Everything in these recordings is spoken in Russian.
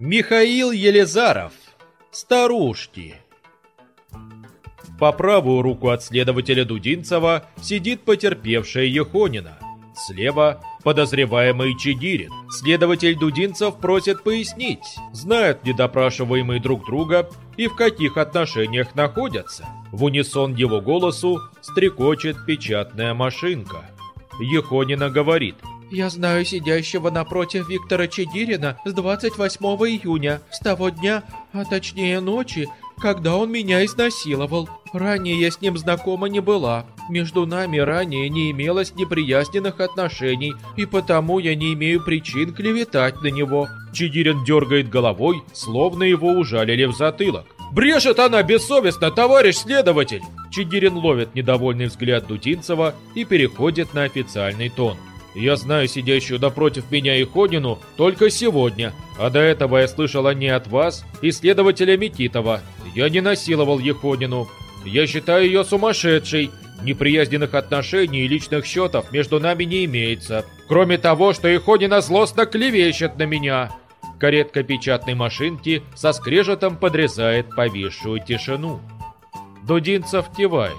Михаил Елизаров. Старушки. По правую руку от следователя Дудинцева сидит потерпевшая Ехонина. Слева подозреваемый Чигирин. Следователь Дудинцев просит пояснить, знают ли допрашиваемые друг друга и в каких отношениях находятся. В унисон его голосу стрекочет печатная машинка. Ехонина говорит – я знаю сидящего напротив Виктора Чигирина с 28 июня, с того дня, а точнее ночи, когда он меня изнасиловал. Ранее я с ним знакома не была. Между нами ранее не имелось неприязненных отношений, и потому я не имею причин клеветать на него. Чигирин дергает головой, словно его ужалили в затылок. «Брешет она бессовестно, товарищ следователь!» Чигирин ловит недовольный взгляд Дудинцева и переходит на официальный тон. Я знаю сидящую напротив меня Иходину только сегодня, а до этого я слышала не от вас и следователя Микитова. Я не насиловал Еходину. Я считаю ее сумасшедшей. Неприязненных отношений и личных счетов между нами не имеется. Кроме того, что Иходина злостно клевещет на меня. Каретка печатной машинки со скрежетом подрезает повисшую тишину. Дудинцев кивает.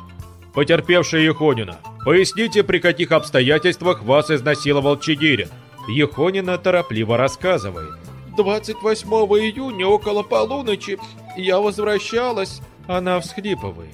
Потерпевшая Ехонина, поясните, при каких обстоятельствах вас изнасиловал Чигирин. Ехонина торопливо рассказывает. 28 июня около полуночи я возвращалась. Она всхлипывает.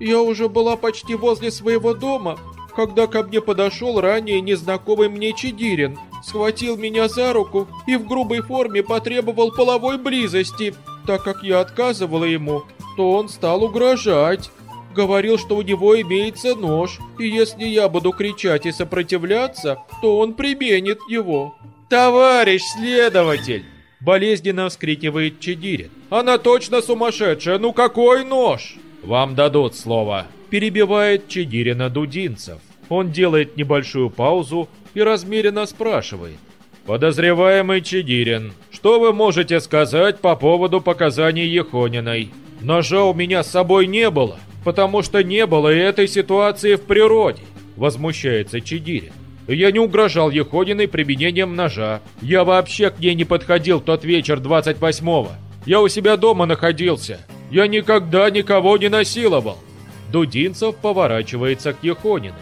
Я уже была почти возле своего дома, когда ко мне подошел ранее незнакомый мне Чигирин, схватил меня за руку и в грубой форме потребовал половой близости. Так как я отказывала ему, то он стал угрожать. Говорил, что у него имеется нож, и если я буду кричать и сопротивляться, то он применит его. «Товарищ следователь!» Болезненно вскрикивает Чедирин. «Она точно сумасшедшая! Ну какой нож?» «Вам дадут слово!» Перебивает Чедирина Дудинцев. Он делает небольшую паузу и размеренно спрашивает. «Подозреваемый Чедирин, что вы можете сказать по поводу показаний Ехониной? Ножа у меня с собой не было, потому что не было и этой ситуации в природе», — возмущается Чигирин. «Я не угрожал Еходиной применением ножа. Я вообще к ней не подходил тот вечер 28-го. Я у себя дома находился. Я никогда никого не насиловал». Дудинцев поворачивается к Еходиной.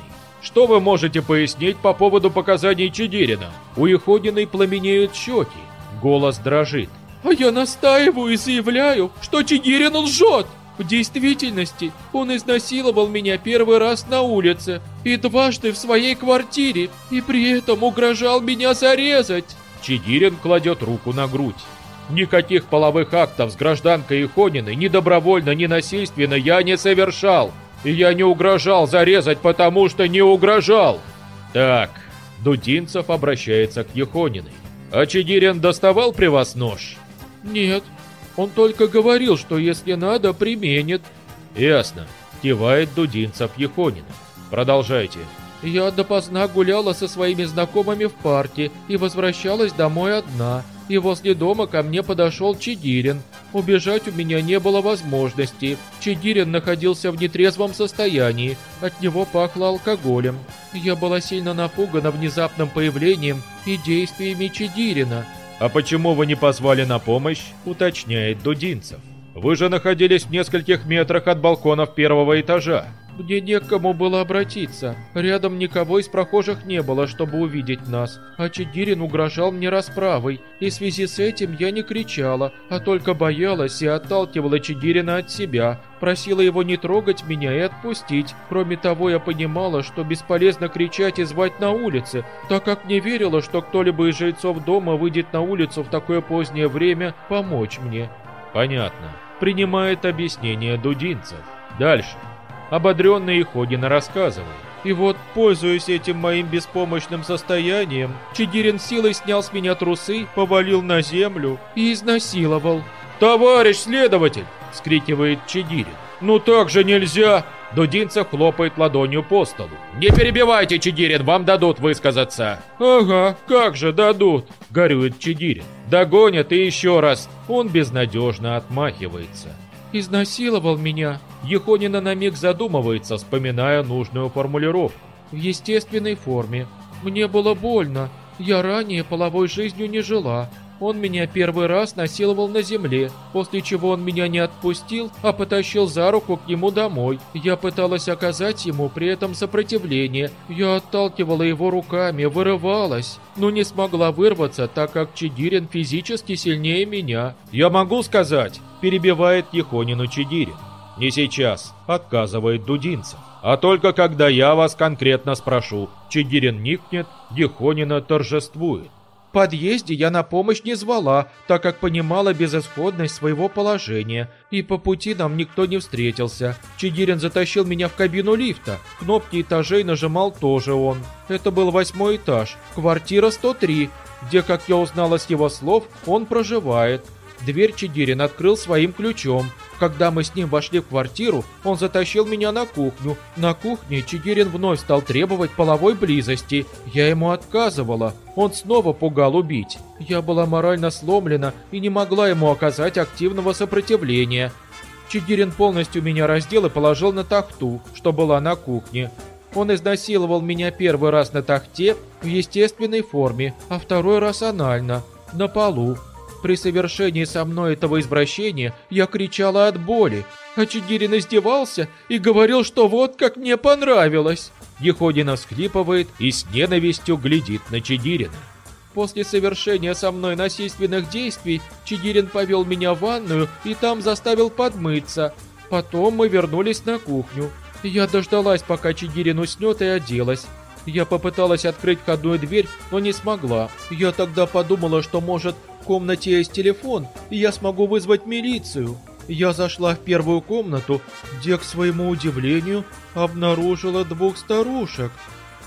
«Что вы можете пояснить по поводу показаний Чигирина?» У Еходиной пламенеют щеки. Голос дрожит. «А я настаиваю и заявляю, что Чигирин лжет!» В действительности, он изнасиловал меня первый раз на улице и дважды в своей квартире, и при этом угрожал меня зарезать. Чигирин кладет руку на грудь. Никаких половых актов с гражданкой Ихониной ни добровольно, ни насильственно я не совершал. И я не угрожал зарезать, потому что не угрожал. Так, Дудинцев обращается к Ехониной. А Чигирин доставал при вас нож? Нет, он только говорил, что если надо, применит. Ясно. Кивает Дудинцев Ехонина. Продолжайте. Я допоздна гуляла со своими знакомыми в парке и возвращалась домой одна. И возле дома ко мне подошел Чигирин. Убежать у меня не было возможности. Чигирин находился в нетрезвом состоянии. От него пахло алкоголем. Я была сильно напугана внезапным появлением и действиями Чигирина. «А почему вы не позвали на помощь?» – уточняет Дудинцев. «Вы же находились в нескольких метрах от балконов первого этажа». Мне некому было обратиться. Рядом никого из прохожих не было, чтобы увидеть нас. А Чигирин угрожал мне расправой, и в связи с этим я не кричала, а только боялась и отталкивала Чигирина от себя. Просила его не трогать меня и отпустить. Кроме того, я понимала, что бесполезно кричать и звать на улице, так как не верила, что кто-либо из жильцов дома выйдет на улицу в такое позднее время помочь мне. Понятно. Принимает объяснение Дудинцев. Дальше. Ободренный Ходина рассказывал. И вот, пользуясь этим моим беспомощным состоянием, Чигирин силой снял с меня трусы, повалил на землю и изнасиловал. «Товарищ следователь!» — скрикивает Чигирин. «Ну так же нельзя!» Дудинцев хлопает ладонью по столу. «Не перебивайте, Чигирин, вам дадут высказаться!» «Ага, как же дадут!» — горюет Чигирин. «Догонят и еще раз!» Он безнадежно отмахивается изнасиловал меня. Ехонина на миг задумывается, вспоминая нужную формулировку. В естественной форме. Мне было больно. Я ранее половой жизнью не жила. Он меня первый раз насиловал на земле, после чего он меня не отпустил, а потащил за руку к нему домой. Я пыталась оказать ему при этом сопротивление. Я отталкивала его руками, вырывалась, но не смогла вырваться, так как Чедирин физически сильнее меня. «Я могу сказать», – перебивает Ехонину Чедирин. «Не сейчас», – отказывает Дудинцев. «А только когда я вас конкретно спрошу». Чедирин никнет, Ехонина торжествует подъезде я на помощь не звала, так как понимала безысходность своего положения, и по пути нам никто не встретился. Чигирин затащил меня в кабину лифта, кнопки этажей нажимал тоже он. Это был восьмой этаж, квартира 103, где, как я узнала с его слов, он проживает. Дверь Чигирин открыл своим ключом, когда мы с ним вошли в квартиру, он затащил меня на кухню. На кухне Чигирин вновь стал требовать половой близости. Я ему отказывала. Он снова пугал убить. Я была морально сломлена и не могла ему оказать активного сопротивления. Чигирин полностью меня раздел и положил на тахту, что была на кухне. Он изнасиловал меня первый раз на тахте в естественной форме, а второй раз анально, на полу. При совершении со мной этого извращения я кричала от боли, а Чигирин издевался и говорил, что вот как мне понравилось. Еходина всхлипывает и с ненавистью глядит на Чигирина. После совершения со мной насильственных действий Чигирин повел меня в ванную и там заставил подмыться. Потом мы вернулись на кухню. Я дождалась, пока Чигирин уснет и оделась. Я попыталась открыть входную дверь, но не смогла. Я тогда подумала, что, может, комнате есть телефон, и я смогу вызвать милицию. Я зашла в первую комнату, где, к своему удивлению, обнаружила двух старушек.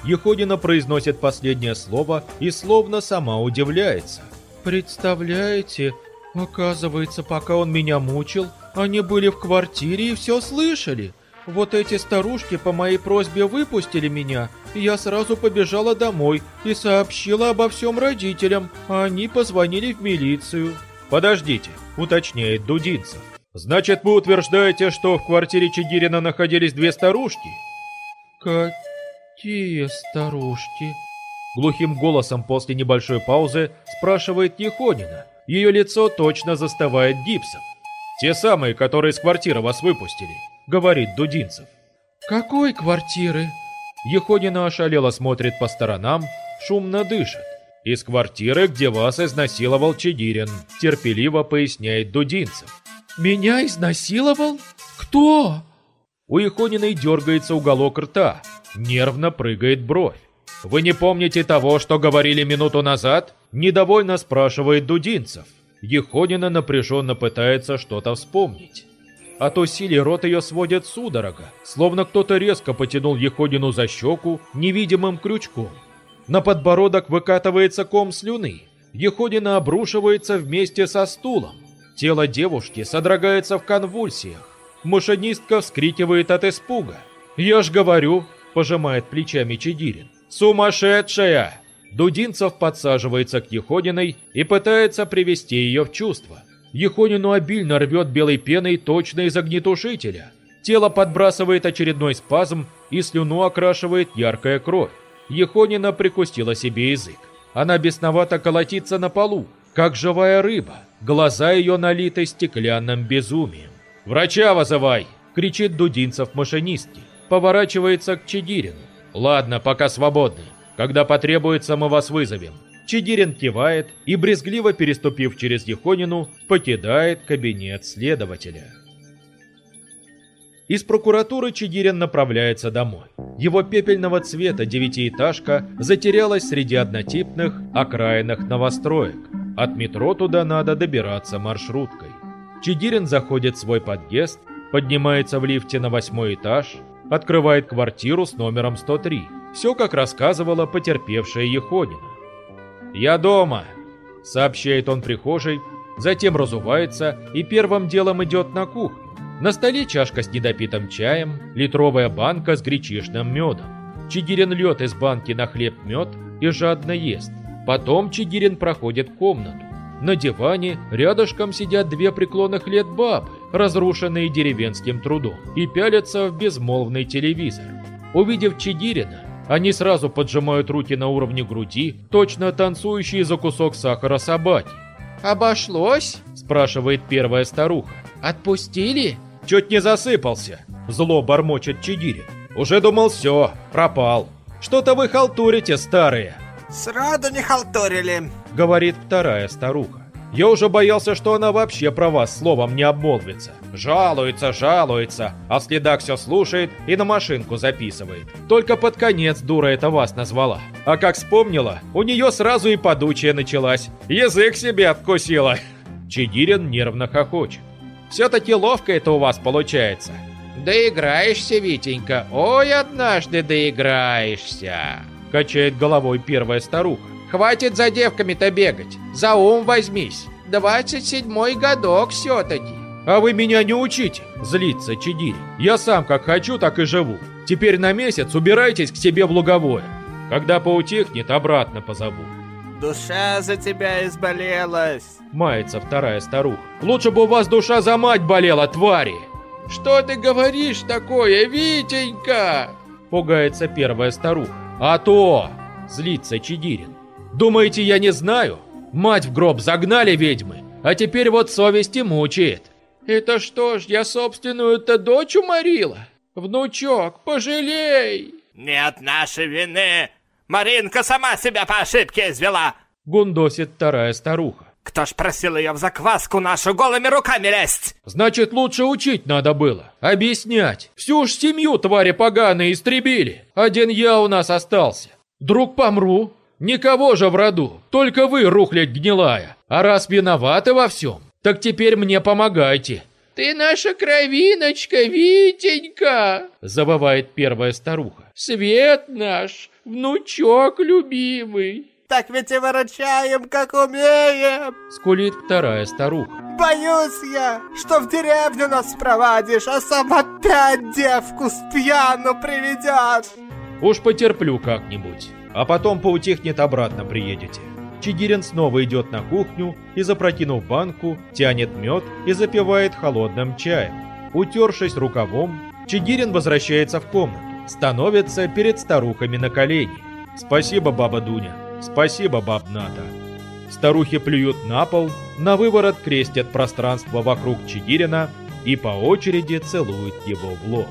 Еходина произносит последнее слово и словно сама удивляется. «Представляете, оказывается, пока он меня мучил, они были в квартире и все слышали». Вот эти старушки по моей просьбе выпустили меня, и я сразу побежала домой и сообщила обо всем родителям, а они позвонили в милицию. «Подождите», — уточняет Дудинцев. «Значит, вы утверждаете, что в квартире Чигирина находились две старушки?» «Какие старушки?» Глухим голосом после небольшой паузы спрашивает Ехонина. Ее лицо точно застывает гипсом. «Те самые, которые из квартиры вас выпустили», — говорит Дудинцев. «Какой квартиры?» Еходина ошалело смотрит по сторонам, шумно дышит. «Из квартиры, где вас изнасиловал Чедирин», — терпеливо поясняет Дудинцев. «Меня изнасиловал? Кто?» У Еходиной дергается уголок рта, нервно прыгает бровь. «Вы не помните того, что говорили минуту назад?» – недовольно спрашивает Дудинцев. Еходина напряженно пытается что-то вспомнить. От усилий рот ее сводит судорога, словно кто-то резко потянул Еходину за щеку невидимым крючком. На подбородок выкатывается ком слюны. Еходина обрушивается вместе со стулом. Тело девушки содрогается в конвульсиях. Машинистка вскрикивает от испуга. «Я ж говорю», – пожимает плечами Чедирин. «Сумасшедшая!» Дудинцев подсаживается к Еходиной и пытается привести ее в чувство. Ехонину обильно рвет белой пеной точно из огнетушителя. Тело подбрасывает очередной спазм и слюну окрашивает яркая кровь. Ехонина прикусила себе язык. Она бесновато колотится на полу, как живая рыба. Глаза ее налиты стеклянным безумием. «Врача вызывай!» – кричит Дудинцев машинистке. Поворачивается к Чедирину. «Ладно, пока свободны. Когда потребуется, мы вас вызовем. Чигирин кивает и, брезгливо переступив через Ехонину, покидает кабинет следователя. Из прокуратуры Чигирин направляется домой. Его пепельного цвета девятиэтажка затерялась среди однотипных окраинных новостроек. От метро туда надо добираться маршруткой. Чигирин заходит в свой подъезд, поднимается в лифте на восьмой этаж, открывает квартиру с номером 103. Все, как рассказывала потерпевшая Еходина. «Я дома», — сообщает он прихожей, затем разувается и первым делом идет на кухню. На столе чашка с недопитым чаем, литровая банка с гречишным медом. Чигирин льет из банки на хлеб мед и жадно ест. Потом Чигирин проходит комнату. На диване рядышком сидят две преклонных лет бабы, разрушенные деревенским трудом, и пялятся в безмолвный телевизор. Увидев Чигирина, они сразу поджимают руки на уровне груди, точно танцующие за кусок сахара собаки. «Обошлось?» – спрашивает первая старуха. «Отпустили?» «Чуть не засыпался», – зло бормочет Чигирин. «Уже думал, все, пропал. Что-то вы халтурите, старые». «Сраду не халтурили», — говорит вторая старуха. Я уже боялся, что она вообще про вас словом не обмолвится. Жалуется, жалуется, а следак все слушает и на машинку записывает. Только под конец дура это вас назвала. А как вспомнила, у нее сразу и подучая началась. Язык себе откусила. Чигирин нервно хохочет. Все-таки ловко это у вас получается. Доиграешься, Витенька, ой, однажды доиграешься. Качает головой первая старуха. Хватит за девками-то бегать. За ум возьмись. Двадцать седьмой годок все-таки. А вы меня не учите, злится Чидири. Я сам как хочу, так и живу. Теперь на месяц убирайтесь к себе в луговое. Когда поутихнет, обратно позову. Душа за тебя изболелась. Мается вторая старуха. Лучше бы у вас душа за мать болела, твари. Что ты говоришь такое, Витенька? Пугается первая старуха. А то! Злится Чигирин. Думаете, я не знаю? Мать в гроб загнали ведьмы, а теперь вот совесть и мучает. Это что ж, я собственную-то дочь уморила? Внучок, пожалей! Нет нашей вины. Маринка сама себя по ошибке извела. Гундосит вторая старуха. Кто ж просил ее в закваску нашу голыми руками лезть? Значит, лучше учить надо было. Объяснять. Всю ж семью твари поганые истребили. Один я у нас остался. Друг помру, Никого же в роду, только вы, рухлядь гнилая. А раз виноваты во всем, так теперь мне помогайте». «Ты наша кровиночка, Витенька!» Завывает первая старуха. «Свет наш, внучок любимый!» «Так ведь и выручаем, как умеем!» Скулит вторая старуха. «Боюсь я, что в деревню нас проводишь, а сам опять девку с пьяну приведешь!» «Уж потерплю как-нибудь!» А потом поутихнет обратно приедете. Чигирин снова идет на кухню и, запрокинув банку, тянет мед и запивает холодным чаем. Утершись рукавом, Чигирин возвращается в комнату, становится перед старухами на колени. «Спасибо, баба Дуня, спасибо, баб Ната». Старухи плюют на пол, на выворот крестят пространство вокруг Чигирина и по очереди целуют его в лоб.